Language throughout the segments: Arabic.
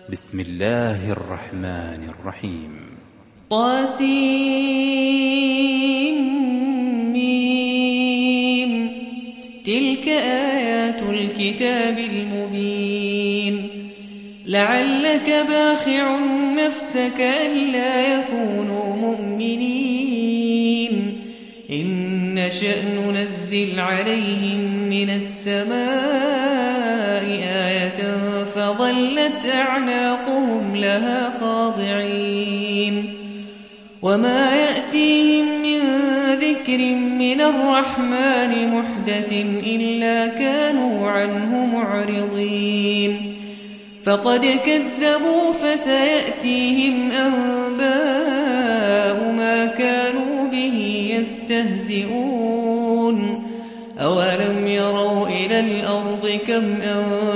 بسم الله الرحمن الرحيم. طاسيم تلك آيات الكتاب المبين. لعلك باخع نفسك ألا يكونوا مؤمنين. إن نشأ ننزل عليهم من السماء فظلت أعناقهم لها خاضعين وما يأتيهم من ذكر من الرحمن محدث إلا كانوا عنه معرضين فقد كذبوا فسيأتيهم أنباء ما كانوا به يستهزئون أولم يروا إلى الأرض كم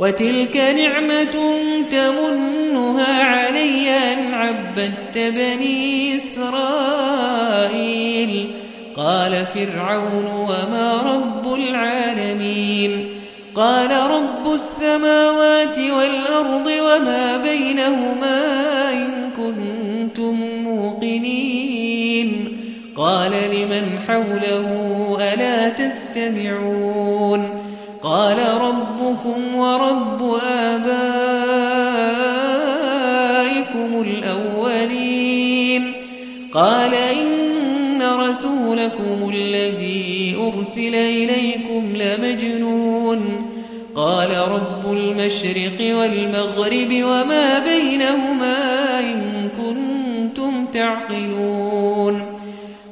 وتلك نعمة تمنها علي أن عبدت بني إسرائيل. قال فرعون وما رب العالمين. قال رب السماوات والأرض وما بينهما إن كنتم موقنين. قال لمن حوله ألا تستمعون؟ قال ربكم ورب آبائكم الأولين. قال إن رسولكم الذي أرسل إليكم لمجنون. قال رب المشرق والمغرب وما بينهما إن كنتم تعقلون.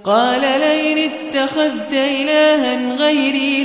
قال لئن اتخذت إلها غيري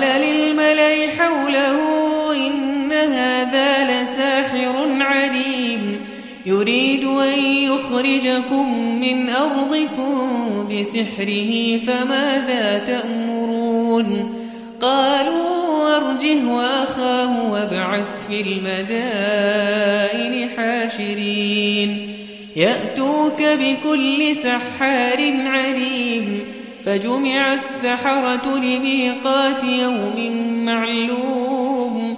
يخرجكم من أرضكم بسحره فماذا تأمرون؟ قالوا أرجه وأخاه وابعث في المدائن حاشرين. يأتوك بكل سحار عليم فجمع السحرة لميقات يوم معلوم.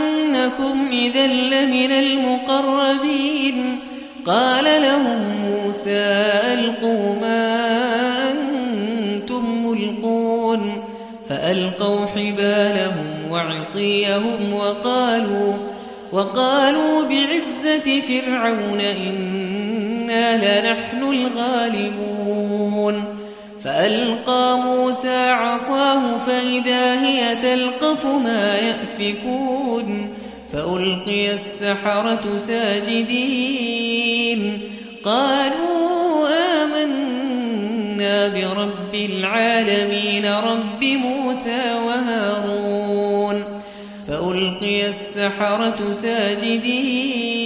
وإنكم إذا لمن المقربين. قال لهم موسى ألقوا ما أنتم ملقون. فألقوا حبالهم وعصيهم وقالوا وقالوا بعزة فرعون إنا لنحن الغالبون. فألقى موسى عصاه فإذا هي تلقف ما يأفكون. فألقي السحرة ساجدين. قالوا آمنا برب العالمين رب موسى وهارون. فألقي السحرة ساجدين.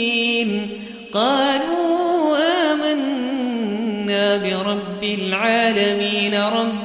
قالوا آمنا برب العالمين رب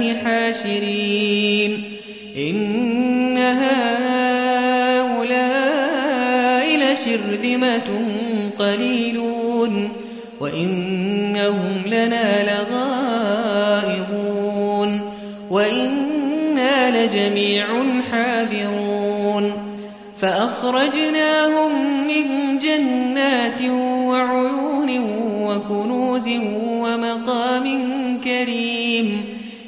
حاشرين. إن هؤلاء لشرذمة قليلون. وإنهم لنا لغائظون. وإنا لجميع حاذرون. فأخرجناهم من جنات وعيون وكنوز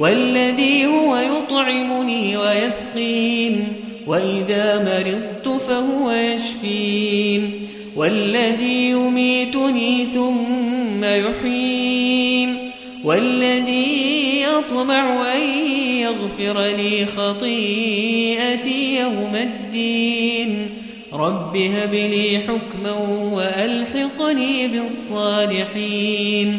والذي هو يطعمني ويسقين وإذا مرضت فهو يشفين والذي يميتني ثم يحيين والذي أطمع أن يغفر لي خطيئتي يوم الدين. رب هب لي حكما وألحقني بالصالحين.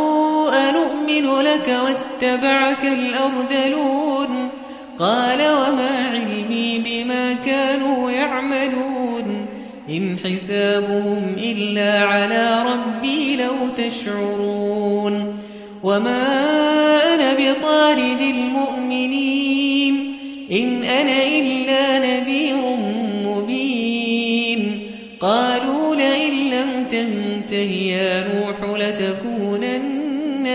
أنؤمن لك واتبعك الأرذلون قال وما علمي بما كانوا يعملون إن حسابهم إلا على ربي لو تشعرون وما أنا بطارد المؤمنين إن أنا إلا نذير مبين قالوا لئن لم تنته يا نوح لتكونن